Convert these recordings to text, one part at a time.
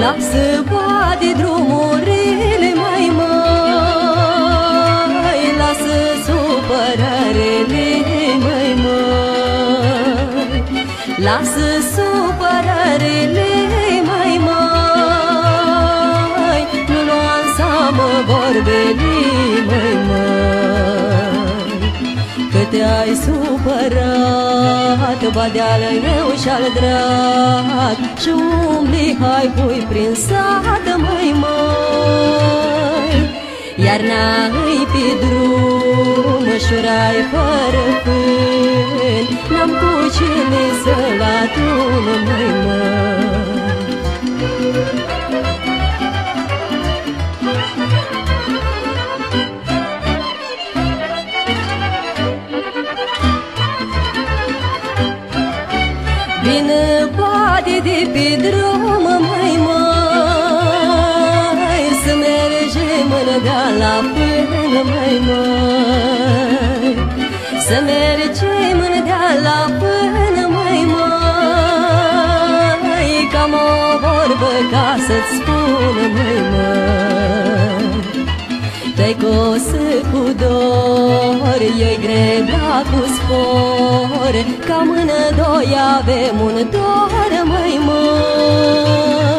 Lasă poate drumurile mai mai Lasă supărarele mai mai Lasă supărarele mai mai Nu lua în seamă vorbele mai mai Că te-ai supărat Badeală eu și-al drag. Și umbli hai pui prin sat mai mai Iarna îi pe drum Șurai fără fân. N-am cu cine să-l adun mai mai Vine poate de pe drum mai mai Să mergem în la până mai mai Să mergem în la până mai mai Cam o vorbă ca să-ți spun mai mai te-ai cosă cu dor, e grebla cu spor Ca mână doi avem un dor mai măi.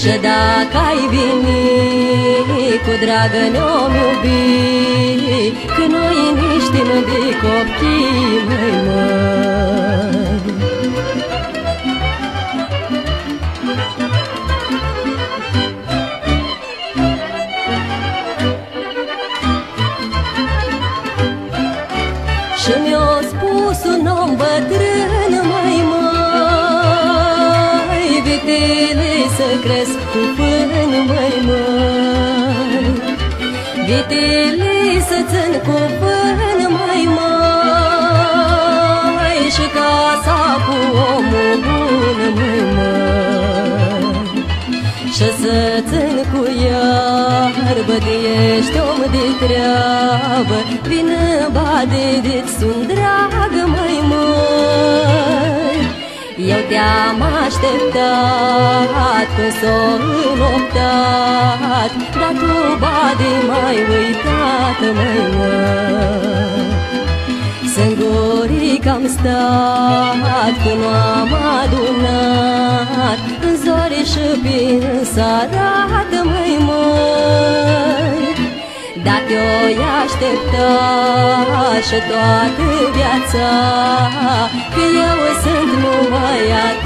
Și dacă ai veni cu dragă ne-om iubi Că noi niște de copii mai măi cresc cu pân mai mai Vitele să țin cu pân mai mai Și casa cu omul bun mai mai Și să țin cu iarbă de ești om de treabă Vină bade de sunt dragă mai măi Eu te-am așteptat că s-o înoptat Dar tu bade mai uitat mai măi Sângurii că-am stat Când nu am adunat În zori și prin sarat mai măi. Dacă eu-i aștepta Și toată viața Că 我要。